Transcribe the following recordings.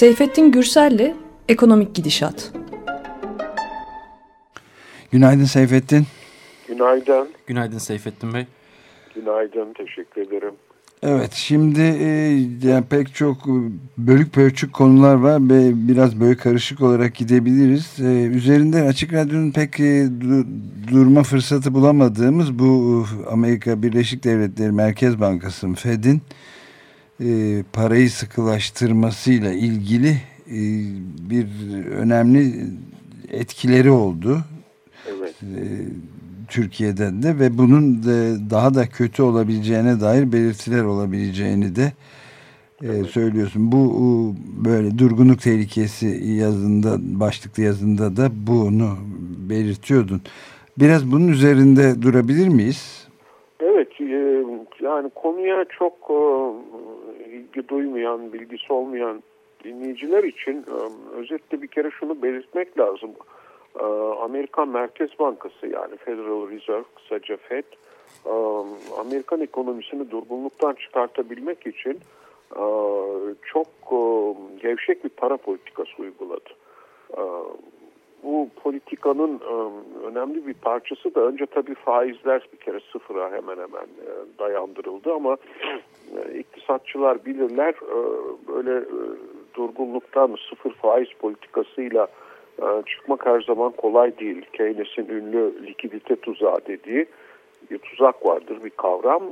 Seyfettin Gürsel'le Ekonomik Gidişat. Günaydın Seyfettin. Günaydın. Günaydın Seyfettin Bey. Günaydın, teşekkür ederim. Evet, şimdi e, yani pek çok bölük pörçük konular var ve biraz böyle karışık olarak gidebiliriz. E, üzerinden Açık Radyo'nun pek e, du durma fırsatı bulamadığımız bu Amerika Birleşik Devletleri Merkez Bankası'nın Fed'in e, parayı sıkılaştırmasıyla ilgili e, bir önemli etkileri oldu. Evet. E, Türkiye'den de ve bunun de daha da kötü olabileceğine dair belirtiler olabileceğini de e, evet. söylüyorsun. Bu böyle durgunluk tehlikesi yazında başlıklı yazında da bunu belirtiyordun. Biraz bunun üzerinde durabilir miyiz? Evet, e, yani konuya çok e, ilgi duymayan, bilgisi olmayan dinleyiciler için e, özetle bir kere şunu belirtmek lazım. Amerikan Merkez Bankası yani Federal Reserve kısaca FED Amerikan ekonomisini durgunluktan çıkartabilmek için çok gevşek bir para politikası uyguladı bu politikanın önemli bir parçası da önce tabii faizler bir kere sıfıra hemen hemen dayandırıldı ama iktisatçılar bilirler böyle durgunluktan sıfır faiz politikasıyla çıkmak her zaman kolay değil. Keynes'in ünlü likidite tuzağı dediği bir tuzak vardır, bir kavram.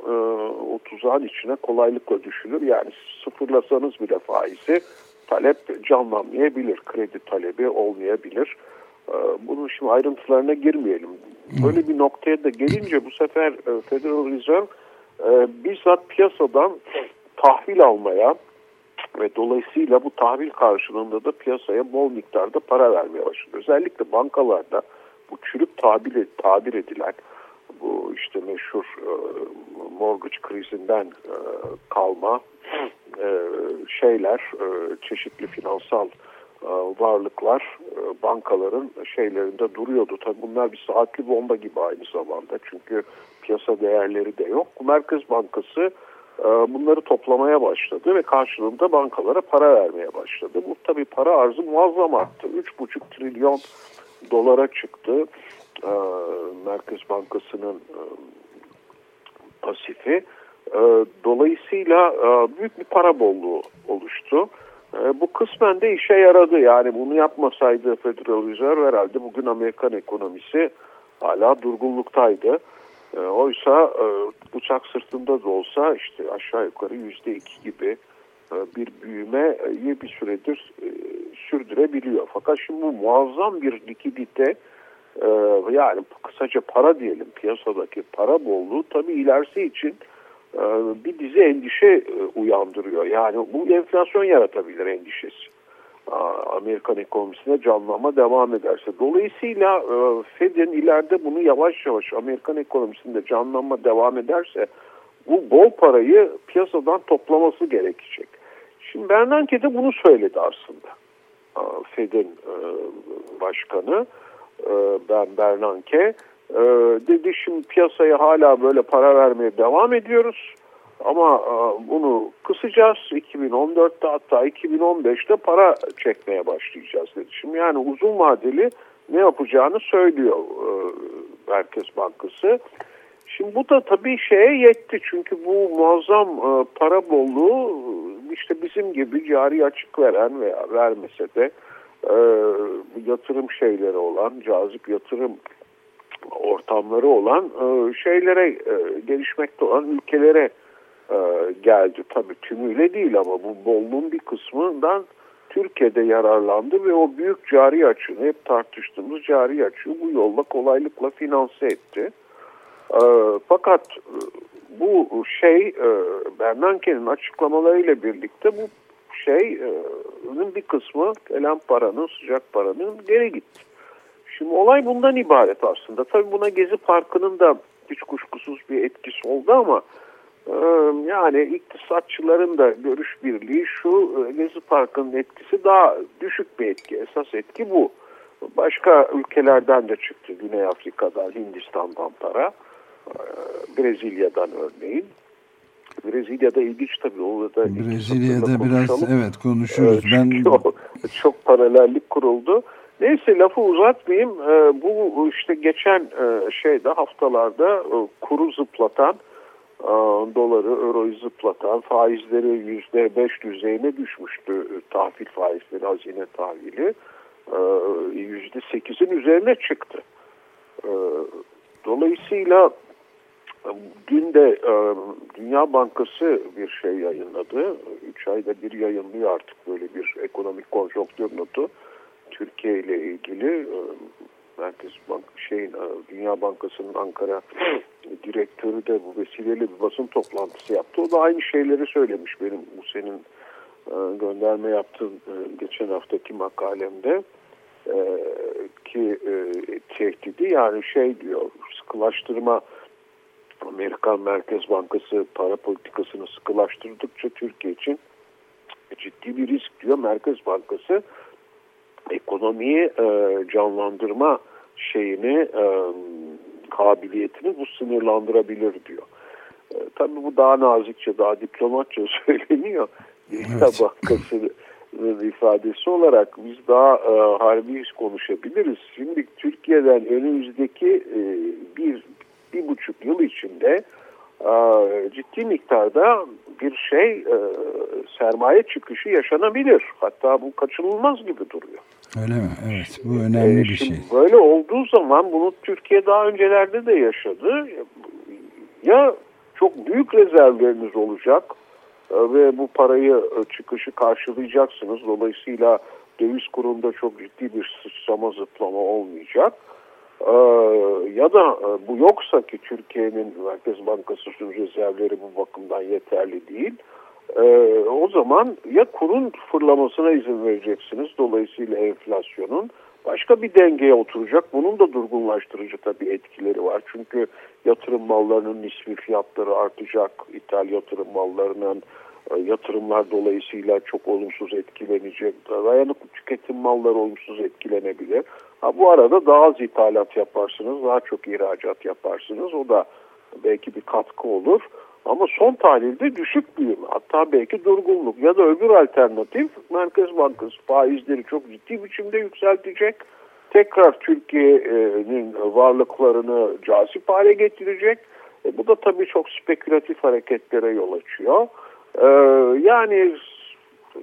O tuzağın içine kolaylıkla düşülür. Yani sıfırlasanız bile faizi talep canlanmayabilir, kredi talebi olmayabilir. Bunun şimdi ayrıntılarına girmeyelim. Böyle bir noktaya da gelince bu sefer e, Federal Reserve e, bizzat piyasadan tahvil almaya ve dolayısıyla bu tahvil karşılığında da piyasaya bol miktarda para vermeye başladı. Özellikle bankalarda bu çürük tabir, tabir edilen bu işte meşhur e, mortgage krizinden e, kalma e, şeyler, e, çeşitli finansal e, varlıklar e, bankaların şeylerinde duruyordu. Tabii bunlar bir saatli bomba gibi aynı zamanda. Çünkü piyasa değerleri de yok. Merkez Bankası e, bunları toplamaya başladı ve karşılığında bankalara para vermeye başladı. Bu tabii para arzı muazzam arttı. 3,5 trilyon dolara çıktı. Merkez Bankası'nın pasifi. Dolayısıyla büyük bir para bolluğu oluştu. E, bu kısmen de işe yaradı. Yani bunu yapmasaydı Federal Reserve herhalde bugün Amerikan ekonomisi hala durgunluktaydı. E, oysa e, uçak sırtında da olsa işte aşağı yukarı yüzde iki gibi e, bir büyümeyi bir süredir e, sürdürebiliyor. Fakat şimdi bu muazzam bir likidite e, yani kısaca para diyelim piyasadaki para bolluğu tabii ilerisi için bir dizi endişe e, uyandırıyor. Yani bu enflasyon yaratabilir endişesi. Amerikan ekonomisine canlanma devam ederse. Dolayısıyla e, Fed'in ileride bunu yavaş yavaş Amerikan ekonomisinde canlanma devam ederse bu bol parayı piyasadan toplaması gerekecek. Şimdi Bernanke de bunu söyledi aslında. Fed'in başkanı Ben Bernanke ee, dedi şimdi piyasaya hala böyle para vermeye devam ediyoruz. Ama e, bunu kısacağız. 2014'te hatta 2015'te para çekmeye başlayacağız dedi. Şimdi yani uzun vadeli ne yapacağını söylüyor e, Merkez Bankası. Şimdi bu da tabii şeye yetti çünkü bu muazzam e, para bolluğu işte bizim gibi cari açık veren veya vermese de e, yatırım şeyleri olan, cazip yatırım ortamları olan e, şeylere e, gelişmekte olan ülkelere e, geldi. Tabii tümüyle değil ama bu bolluğun bir kısmından Türkiye'de yararlandı ve o büyük cari açığını hep tartıştığımız cari açığı bu yolla kolaylıkla finanse etti. fakat bu şey Bernanke'nin açıklamalarıyla birlikte bu şeyin bir kısmı gelen paranın sıcak paranın geri gitti. Şimdi olay bundan ibaret aslında. Tabii buna Gezi Parkı'nın da hiç kuşkusuz bir etkisi oldu ama e, yani iktisatçıların da görüş birliği şu e, Gezi Parkı'nın etkisi daha düşük bir etki. Esas etki bu. Başka ülkelerden de çıktı. Güney Afrika'dan, Hindistan'dan para. E, Brezilya'dan örneğin. Brezilya'da ilginç tabii. Orada Brezilya'da biraz evet konuşuruz. Ee, ben çok paralellik kuruldu. Neyse lafı uzatmayayım. Ee, bu işte geçen e, şeyde haftalarda e, kuru zıplatan e, doları, euroyu zıplatan faizleri yüzde beş düzeyine düşmüştü. Tahvil faizleri, hazine tahvili yüzde sekizin üzerine çıktı. Dolayısıyla dün de Dünya Bankası bir şey yayınladı. Üç ayda bir yayınlıyor artık böyle bir ekonomik konjonktür notu. Türkiye ile ilgili e, Merkez Bank şeyin e, Dünya Bankası'nın Ankara direktörü de bu vesileyle bir basın toplantısı yaptı. O da aynı şeyleri söylemiş benim bu senin e, gönderme yaptığın geçen haftaki makalemde ki tehdidi yani şey diyor sıkılaştırma Amerikan Merkez Bankası para politikasını sıkılaştırdıkça Türkiye için ciddi bir risk diyor. Merkez Bankası ekonomiyi e, canlandırma şeyini e, kabiliyetini bu sınırlandırabilir diyor. E, tabii bu daha nazikçe, daha diplomatça söyleniyor. Evet. Bankası'nın ifadesi olarak biz daha e, harbi konuşabiliriz. Şimdi Türkiye'den önümüzdeki e, bir, bir buçuk yıl içinde e, ciddi miktarda bir şey e, sermaye çıkışı yaşanabilir. Hatta bu kaçınılmaz gibi duruyor. Öyle mi? Evet. Bu önemli ee, bir şey. Böyle olduğu zaman bunu Türkiye daha öncelerde de yaşadı. Ya çok büyük rezervleriniz olacak e, ve bu parayı e, çıkışı karşılayacaksınız. Dolayısıyla döviz kurunda çok ciddi bir sıçrama zıplama olmayacak. Ee, ya da e, bu yoksa ki Türkiye'nin Merkez Bankası'nın rezervleri bu bakımdan yeterli değil e, o zaman ya kurun fırlamasına izin vereceksiniz dolayısıyla enflasyonun başka bir dengeye oturacak. Bunun da durgunlaştırıcı tabii etkileri var. Çünkü yatırım mallarının nispi fiyatları artacak. İthal yatırım mallarının e, yatırımlar dolayısıyla çok olumsuz etkilenecek. Dayanıklı tüketim malları olumsuz etkilenebilir. Ha, bu arada daha az ithalat yaparsınız, daha çok ihracat yaparsınız. O da belki bir katkı olur. Ama son tahlilde düşük büyüme hatta belki durgunluk ya da öbür alternatif Merkez Bankası faizleri çok ciddi biçimde yükseltecek. Tekrar Türkiye'nin varlıklarını cazip hale getirecek. E bu da tabii çok spekülatif hareketlere yol açıyor. Ee, yani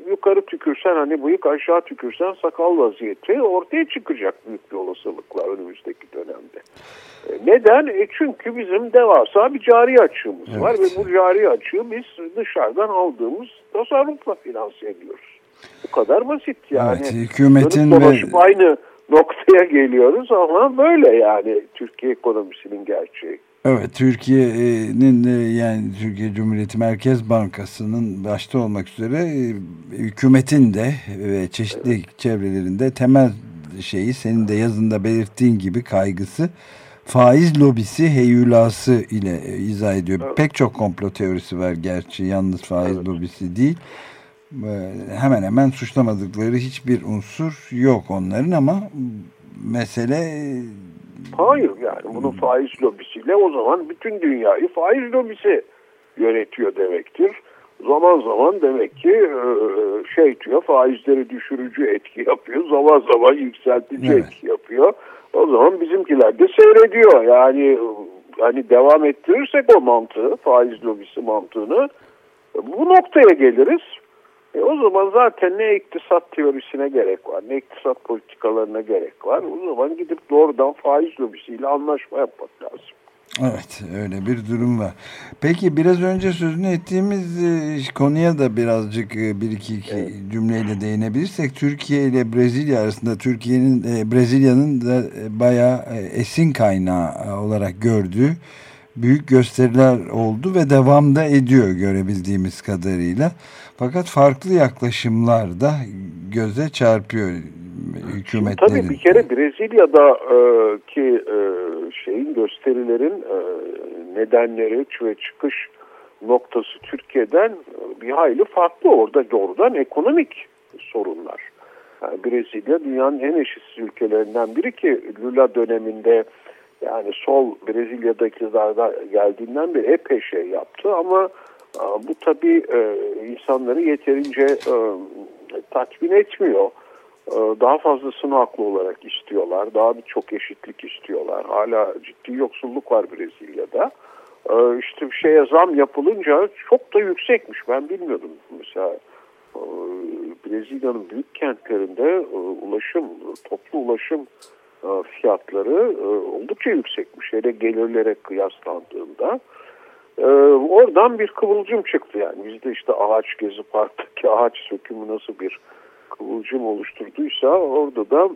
yukarı tükürsen hani bıyık aşağı tükürsen sakal vaziyeti ortaya çıkacak büyük bir olasılıkla önümüzdeki dönemde. E, neden? E çünkü bizim devasa bir cari açığımız evet. var ve bu cari açığı biz dışarıdan aldığımız tasarrufla finanse ediyoruz. Bu kadar basit yani. Evet, hükümetin ve... aynı noktaya geliyoruz ama böyle yani Türkiye ekonomisinin gerçeği. Evet, Türkiye'nin yani Türkiye Cumhuriyeti Merkez Bankası'nın başta olmak üzere e, hükümetin de ve çeşitli evet. çevrelerinde temel şeyi senin de yazında belirttiğin gibi kaygısı faiz lobisi heyulası ile e, izah ediyor. Evet. Pek çok komplo teorisi var gerçi yalnız faiz evet. lobisi değil. Hemen hemen suçlamadıkları hiçbir unsur yok onların ama mesele Hayır yani bunun hmm. faiz lobisiyle o zaman bütün dünyayı faiz lobisi yönetiyor demektir. Zaman zaman demek ki e, şey diyor faizleri düşürücü etki yapıyor. Zaman zaman yükseltici evet. etki yapıyor. O zaman bizimkiler de seyrediyor. Yani hani devam ettirirsek o mantığı, faiz lobisi mantığını bu noktaya geliriz. E o zaman zaten ne iktisat teorisine gerek var, ne iktisat politikalarına gerek var. O zaman gidip doğrudan faiz lobisiyle anlaşma yapmak lazım. Evet öyle bir durum var. Peki biraz önce sözünü ettiğimiz e, konuya da birazcık e, bir iki evet. cümleyle değinebilirsek Türkiye ile Brezilya arasında Türkiye'nin e, Brezilya'nın da bayağı esin kaynağı olarak gördüğü büyük gösteriler oldu ve devam da ediyor görebildiğimiz kadarıyla. Fakat farklı yaklaşımlar da göze çarpıyor hükümetlerin. Tabii bir kere Brezilya'da e, e, şeyin gösterilerin e, nedenleri ve çıkış noktası Türkiye'den bir hayli farklı. Orada doğrudan ekonomik sorunlar. Yani Brezilya dünyanın en eşitsiz ülkelerinden biri ki Lula döneminde yani sol Brezilya'da iktidarda geldiğinden beri epey şey yaptı ama Bu tabii e, insanları yeterince e, tatmin etmiyor. E, daha fazlasını haklı olarak istiyorlar. Daha birçok eşitlik istiyorlar. Hala ciddi yoksulluk var Brezilya'da. İşte bir şeye zam yapılınca çok da yüksekmiş. Ben bilmiyordum. Mesela Brezilya'nın büyük kentlerinde ulaşım, toplu ulaşım fiyatları oldukça yüksekmiş. Hele gelirlere kıyaslandığında. Ee, oradan bir kıvılcım çıktı yani. Bizde işte ağaç gezi parktaki ağaç sökümü nasıl bir kıvılcım oluşturduysa orada da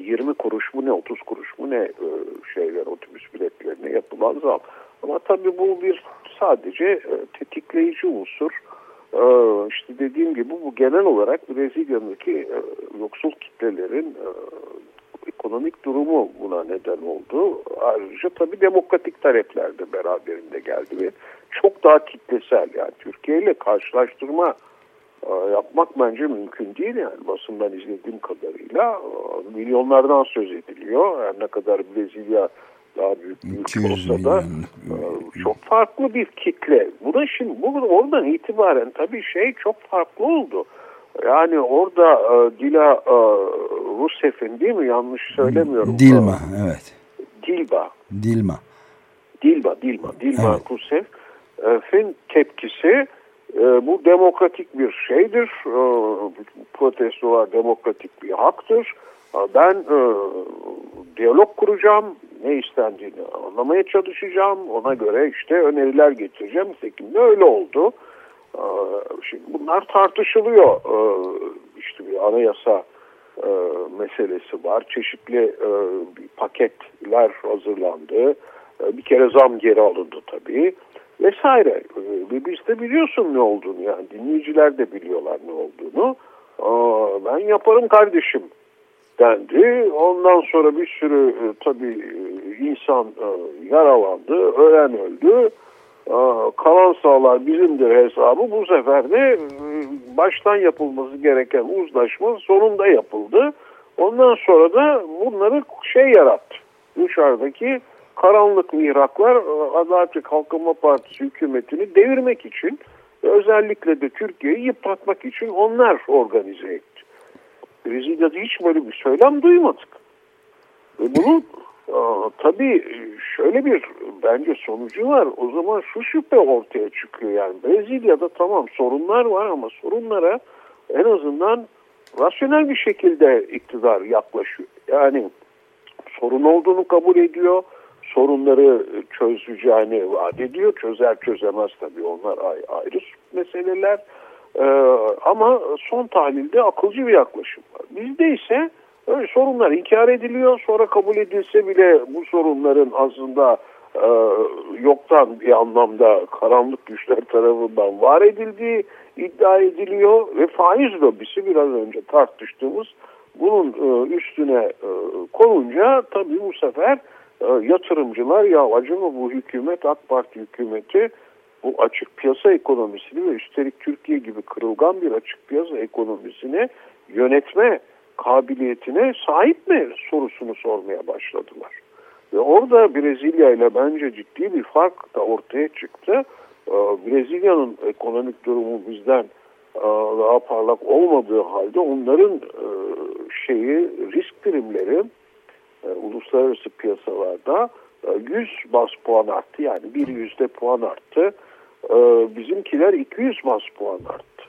20 kuruş mu ne 30 kuruş mu ne e, şeyler otobüs biletlerine yapılan zam. Ama tabii bu bir sadece e, tetikleyici unsur. E, işte dediğim gibi bu genel olarak Brezilya'daki e, yoksul kitlelerin e, ekonomik durumu buna neden oldu. Ayrıca tabii demokratik talepler de beraberinde geldi ve çok daha kitlesel yani Türkiye ile karşılaştırma e, yapmak bence mümkün değil yani basından izlediğim kadarıyla e, milyonlardan söz ediliyor. Yani ne kadar Brezilya daha büyük bir ülke olsa da e, çok farklı bir kitle. Bu da şimdi bu oradan itibaren tabii şey çok farklı oldu. Yani orada e, Dila e, Rusef'in değil mi? Yanlış söylemiyorum. Dilma, evet. Dilba. Dilma. Dilma, Dilma. Dilma evet. Rusef'in tepkisi e, bu demokratik bir şeydir. E, protestolar demokratik bir haktır. E, ben e, diyalog kuracağım. Ne istendiğini anlamaya çalışacağım. Ona göre işte öneriler getireceğim. Nitekim de öyle oldu. Ee, şimdi bunlar tartışılıyor. Ee, işte bir anayasa e, meselesi var. Çeşitli e, paketler hazırlandı. E, bir kere zam geri alındı tabii. Vesaire. Biz de biliyorsun ne olduğunu yani. Dinleyiciler de biliyorlar ne olduğunu. Ben yaparım kardeşim dendi. Ondan sonra bir sürü tabii insan yaralandı, ölen öldü kalan sahalar bizimdir hesabı bu sefer de e, baştan yapılması gereken uzlaşma sonunda yapıldı. Ondan sonra da bunları şey yarattı. Dışarıdaki karanlık mihraklar e, Adalet ve Kalkınma Partisi hükümetini devirmek için özellikle de Türkiye'yi yıpratmak için onlar organize etti. Brezilya'da hiç böyle bir söylem duymadık. Ve bunu Tabii şöyle bir bence sonucu var. O zaman şu şüphe ortaya çıkıyor. Yani Brezilya'da tamam sorunlar var ama sorunlara en azından rasyonel bir şekilde iktidar yaklaşıyor. Yani sorun olduğunu kabul ediyor. Sorunları çözeceğini vaat ediyor. Çözer çözemez tabii onlar ayrı meseleler. Ee, ama son tahlilde akılcı bir yaklaşım var. Bizde ise Öyle sorunlar inkar ediliyor. Sonra kabul edilse bile bu sorunların aslında e, yoktan bir anlamda karanlık güçler tarafından var edildiği iddia ediliyor. Ve faiz lobisi biraz önce tartıştığımız bunun e, üstüne e, konunca tabii bu sefer e, yatırımcılar ya acaba bu hükümet AK Parti hükümeti bu açık piyasa ekonomisini ve üstelik Türkiye gibi kırılgan bir açık piyasa ekonomisini yönetme kabiliyetine sahip mi sorusunu sormaya başladılar. Ve orada Brezilya ile bence ciddi bir fark da ortaya çıktı. Ee, Brezilya'nın ekonomik durumu bizden e, daha parlak olmadığı halde onların e, şeyi risk primleri e, uluslararası piyasalarda 100 bas puan arttı. Yani bir yüzde puan arttı. Bizimkiler 200 bas puan arttı.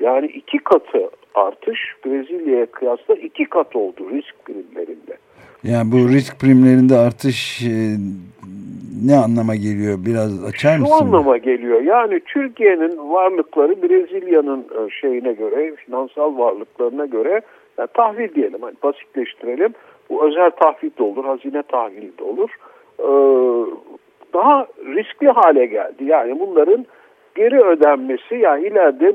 Yani iki katı artış Brezilya'ya kıyasla iki kat oldu risk primlerinde. Yani bu risk primlerinde artış e, ne anlama geliyor? Biraz açar mısın? Şu anlama geliyor. Yani Türkiye'nin varlıkları Brezilya'nın e, şeyine göre, finansal varlıklarına göre yani tahvil diyelim. Hani basitleştirelim. Bu özel tahvil de olur, hazine tahvili de olur. Ee, daha riskli hale geldi. Yani bunların geri ödenmesi yani ileride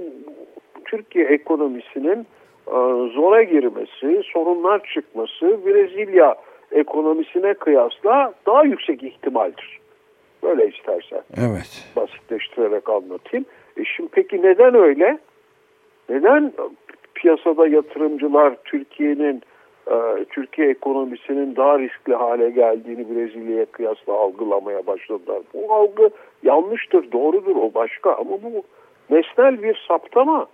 Türkiye ekonomisinin e, zora girmesi, sorunlar çıkması Brezilya ekonomisine kıyasla daha yüksek ihtimaldir. Böyle istersen. Evet. Basitleştirerek anlatayım. E şimdi peki neden öyle? Neden piyasada yatırımcılar Türkiye'nin e, Türkiye ekonomisinin daha riskli hale geldiğini Brezilya'ya kıyasla algılamaya başladılar. Bu algı yanlıştır, doğrudur o başka ama bu nesnel bir saptama,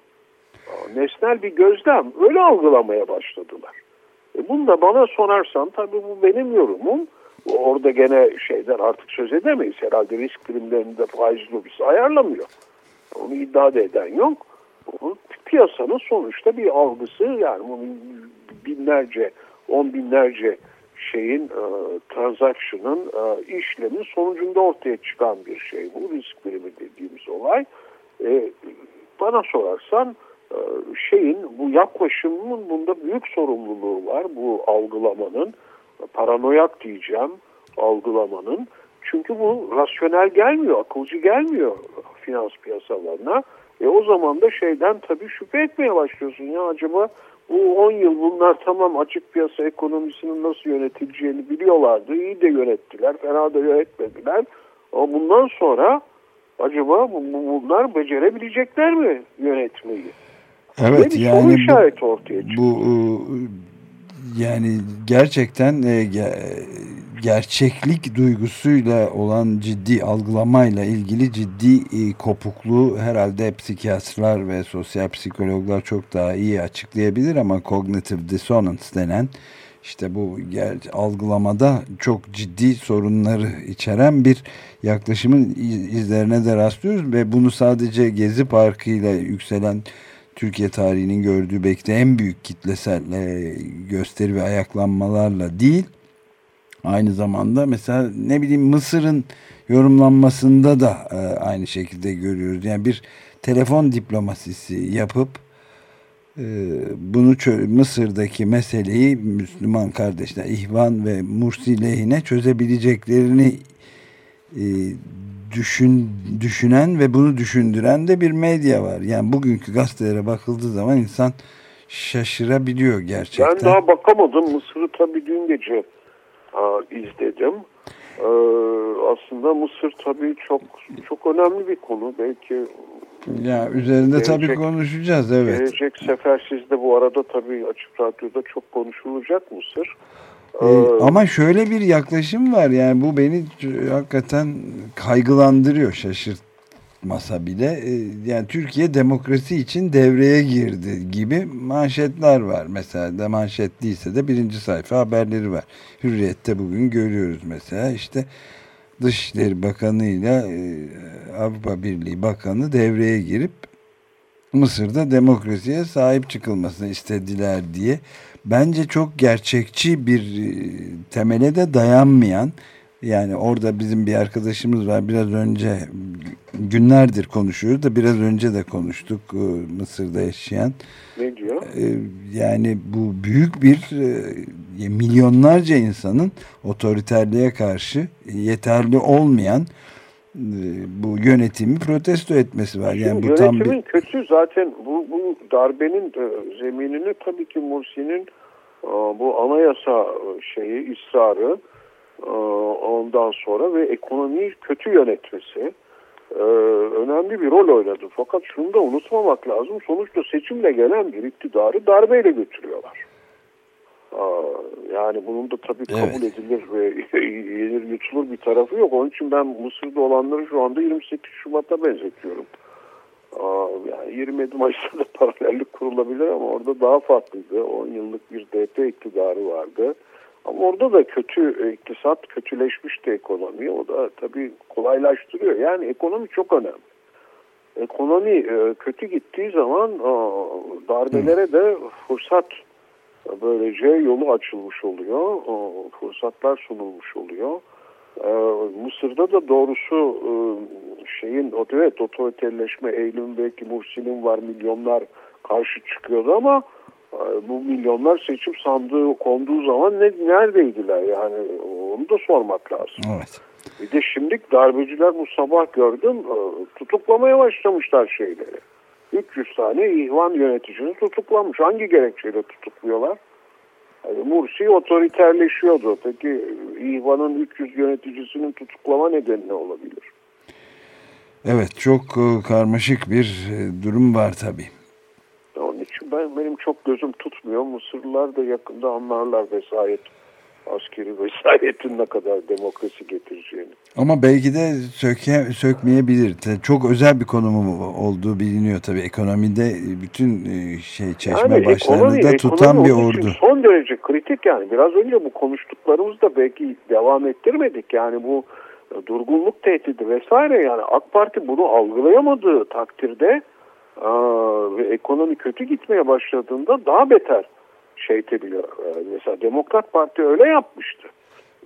nesnel bir gözlem öyle algılamaya başladılar. E bunu da bana sorarsan tabii bu benim yorumum. Orada gene şeyden artık söz edemeyiz. Herhalde risk primlerinde faiz lobisi ayarlamıyor. Onu iddia da eden yok. Bu piyasanın sonuçta bir algısı yani binlerce, on binlerce şeyin e, transaction'ın e, işlemin sonucunda ortaya çıkan bir şey bu risk primi dediğimiz olay. E, bana sorarsan şeyin bu yaklaşımın bunda büyük sorumluluğu var bu algılamanın paranoyak diyeceğim algılamanın çünkü bu rasyonel gelmiyor akılcı gelmiyor finans piyasalarına e o zaman da şeyden tabii şüphe etmeye başlıyorsun ya acaba bu 10 yıl bunlar tamam açık piyasa ekonomisinin nasıl yönetileceğini biliyorlardı. İyi de yönettiler, fena da yönetmediler. Ama bundan sonra acaba bunlar becerebilecekler mi yönetmeyi? Evet bir yani soru işareti ortaya çıkıyor. Bu yani gerçekten e, gerçeklik duygusuyla olan ciddi algılamayla ilgili ciddi e, kopukluğu herhalde psikiyatrlar ve sosyal psikologlar çok daha iyi açıklayabilir ama cognitive dissonance denen işte bu algılamada çok ciddi sorunları içeren bir yaklaşımın izlerine de rastlıyoruz ve bunu sadece Gezi Parkı ile yükselen Türkiye tarihinin gördüğü belki de en büyük kitlesel gösteri ve ayaklanmalarla değil aynı zamanda mesela ne bileyim Mısır'ın yorumlanmasında da e, aynı şekilde görüyoruz. Yani bir telefon diplomasisi yapıp e, bunu Mısır'daki meseleyi Müslüman kardeşler İhvan ve Mursi lehine çözebileceklerini e, düşün, düşünen ve bunu düşündüren de bir medya var. Yani bugünkü gazetelere bakıldığı zaman insan şaşırabiliyor gerçekten. Ben daha bakamadım. Mısır'ı tabii dün gece a, izledim. Ee, aslında Mısır tabii çok çok önemli bir konu. Belki ya üzerinde gelecek, tabii konuşacağız evet. Gelecek sefer sizde bu arada tabii açık radyoda çok konuşulacak Mısır. Ee, ama şöyle bir yaklaşım var yani bu beni hakikaten kaygılandırıyor şaşırtmasa bile. Ee, yani Türkiye demokrasi için devreye girdi gibi manşetler var. Mesela de manşet değilse de birinci sayfa haberleri var. Hürriyet'te bugün görüyoruz mesela işte Dışişleri Bakanı ile Avrupa Birliği Bakanı devreye girip Mısır'da demokrasiye sahip çıkılmasını istediler diye bence çok gerçekçi bir e, temele de dayanmayan yani orada bizim bir arkadaşımız var biraz önce günlerdir konuşuyoruz da biraz önce de konuştuk e, Mısır'da yaşayan. Ne diyor? E, yani bu büyük bir milyonlarca insanın otoriterliğe karşı yeterli olmayan bu yönetimi protesto etmesi var. Yani bu yönetimin tam bir... kötü zaten bu, bu darbenin zeminini tabii ki Mursi'nin bu anayasa şeyi ısrarı ondan sonra ve ekonomiyi kötü yönetmesi önemli bir rol oynadı. Fakat şunu da unutmamak lazım. Sonuçta seçimle gelen bir iktidarı darbeyle götürüyorlar. Yani bunun da tabii kabul evet. edilir ve yenir yutulur bir tarafı yok. Onun için ben Mısır'da olanları şu anda 28 Şubat'a benzetiyorum. Yani 27 Mayıs'ta da paralellik kurulabilir ama orada daha farklıydı. 10 yıllık bir DP iktidarı vardı. Ama orada da kötü iktisat, kötüleşmişti ekonomi. O da tabii kolaylaştırıyor. Yani ekonomi çok önemli. Ekonomi e, kötü gittiği zaman darbelere de fırsat böylece yolu açılmış oluyor. Fırsatlar sunulmuş oluyor. Ee, Mısır'da da doğrusu e, şeyin evet otoriterleşme eğilimi belki Mursi'nin var milyonlar karşı çıkıyordu ama e, bu milyonlar seçim sandığı konduğu zaman ne, neredeydiler yani onu da sormak lazım. Evet. Bir de şimdi darbeciler bu sabah gördüm e, tutuklamaya başlamışlar şeyleri. 300 tane ihvan yöneticini tutuklamış. Hangi gerekçeyle tutukluyorlar? Yani Mursi otoriterleşiyordu. Peki İHVA'nın 300 yöneticisinin tutuklama nedeni ne olabilir? Evet çok e, karmaşık bir e, durum var tabii. Onun için ben, benim çok gözüm tutmuyor. Mısırlılar da yakında anlarlar vesayet askeri vesayetin ne kadar demokrasi getireceğini. Ama belki de söke, sökmeyebilir. Çok özel bir konumu olduğu biliniyor tabii. Ekonomide bütün e, şey çeşme yani başlarını da tutan bir ordu. Son derece kritik yani. Biraz önce bu konuştuklarımızda belki devam ettirmedik. Yani bu e, durgunluk tehdidi vesaire yani AK Parti bunu algılayamadığı takdirde ve ekonomi kötü gitmeye başladığında daha beter şey edebiliyor. Ee, mesela Demokrat Parti öyle yapmıştı.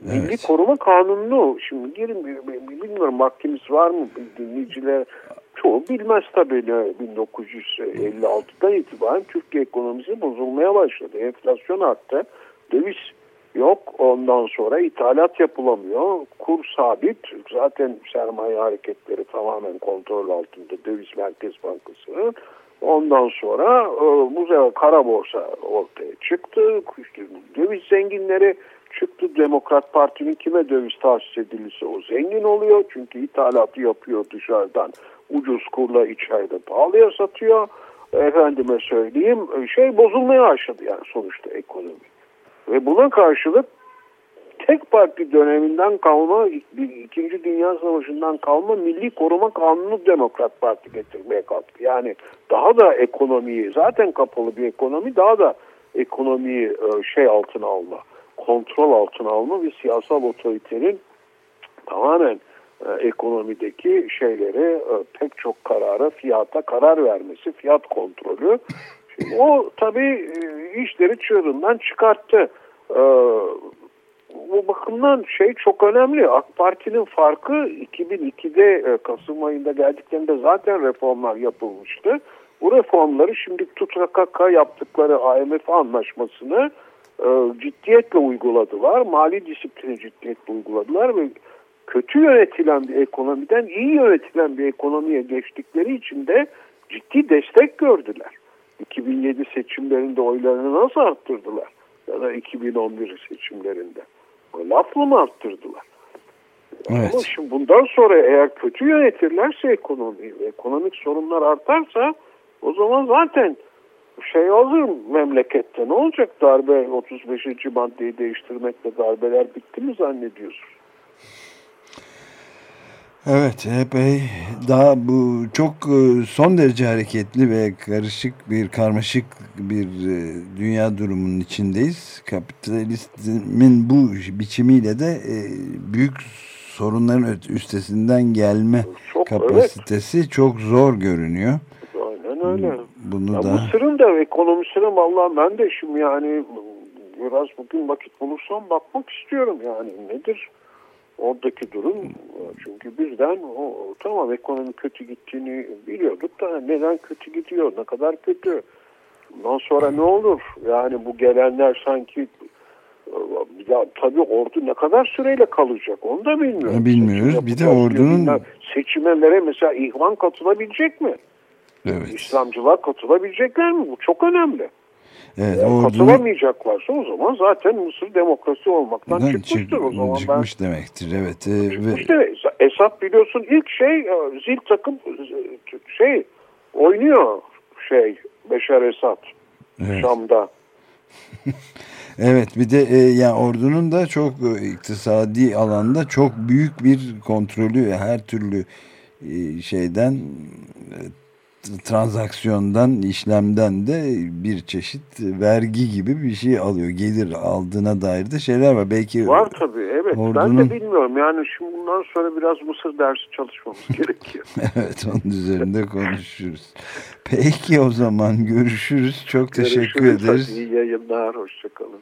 Evet. Milli Koruma Kanunu şimdi girin bilmiyorum vaktimiz var mı dinleyiciler çoğu bilmez tabii 1956'dan itibaren Türkiye ekonomisi bozulmaya başladı. Enflasyon arttı. Döviz yok. Ondan sonra ithalat yapılamıyor. Kur sabit. Zaten sermaye hareketleri tamamen kontrol altında. Döviz Merkez Bankası'nın. Ondan sonra e, bu sefer kara borsa ortaya çıktı. Döviz zenginleri çıktı. Demokrat Parti'nin kime döviz tahsis edilirse o zengin oluyor. Çünkü ithalatı yapıyor dışarıdan. Ucuz kurla içeride pahalıya satıyor. Efendime söyleyeyim şey bozulmaya başladı yani sonuçta ekonomi. Ve buna karşılık tek parti döneminden kalma, İkinci Dünya Savaşı'ndan kalma Milli Koruma Kanunu Demokrat Parti getirmeye kalktı. Yani daha da ekonomiyi, zaten kapalı bir ekonomi, daha da ekonomiyi e, şey altına alma, kontrol altına alma ve siyasal otoritenin tamamen e, ekonomideki şeyleri e, pek çok karara, fiyata karar vermesi, fiyat kontrolü. Şimdi o tabii işleri çığırından çıkarttı bu bakımdan şey çok önemli. AK Parti'nin farkı 2002'de e, Kasım ayında geldiklerinde zaten reformlar yapılmıştı. Bu reformları şimdi TUTRKK yaptıkları IMF anlaşmasını e, ciddiyetle uyguladılar. Mali disiplini ciddiyetle uyguladılar ve kötü yönetilen bir ekonomiden iyi yönetilen bir ekonomiye geçtikleri için de ciddi destek gördüler. 2007 seçimlerinde oylarını nasıl arttırdılar? Ya da 2011 seçimlerinde. Lafla mı arttırdılar? Evet. Ama şimdi bundan sonra eğer kötü yönetirlerse ekonomiyi, ekonomik sorunlar artarsa o zaman zaten şey olur memlekette ne olacak darbe 35. maddeyi değiştirmekle darbeler bitti mi zannediyorsun? Evet epey daha bu çok e, son derece hareketli ve karışık bir karmaşık bir e, dünya durumunun içindeyiz. Kapitalizmin bu biçimiyle de e, büyük sorunların üstesinden gelme çok, kapasitesi evet. çok zor görünüyor. Aynen öyle. Bunu ya da... Mısır'ın da ekonomisine vallahi ben de şimdi yani biraz bugün vakit bulursam bakmak istiyorum yani nedir? Oradaki durum çünkü birden o, tamam ekonomi kötü gittiğini biliyorduk da neden kötü gidiyor ne kadar kötü bundan sonra ne olur yani bu gelenler sanki ya tabii ordu ne kadar süreyle kalacak onu da bilmiyoruz. Bilmiyoruz. Seçim bir de ordunun seçimlere mesela ihvan katılabilecek mi? Evet. İslamcılar katılabilecekler mi? Bu çok önemli. Evet, yani ordunun... Katılamayacaklarsa o zaman zaten Mısır demokrasi olmaktan çıkmıştır o zaman. Çıkmış ben... demektir evet. Ee, çıkmış ve... Esad biliyorsun ilk şey e, zil takım e, şey oynuyor şey Beşar Esad evet. Şam'da. evet bir de e, yani ordunun da çok e, iktisadi alanda çok büyük bir kontrolü her türlü e, şeyden transaksiyondan, işlemden de bir çeşit vergi gibi bir şey alıyor. Gelir aldığına dair de şeyler var. Belki Var tabii evet. Ordunun... Ben de bilmiyorum. Yani şimdi bundan sonra biraz Mısır dersi çalışmamız gerekiyor. evet onun üzerinde konuşuruz. Peki o zaman görüşürüz. Çok görüşürüz. teşekkür ederiz. Hadi iyi yayınlar. Hoşçakalın.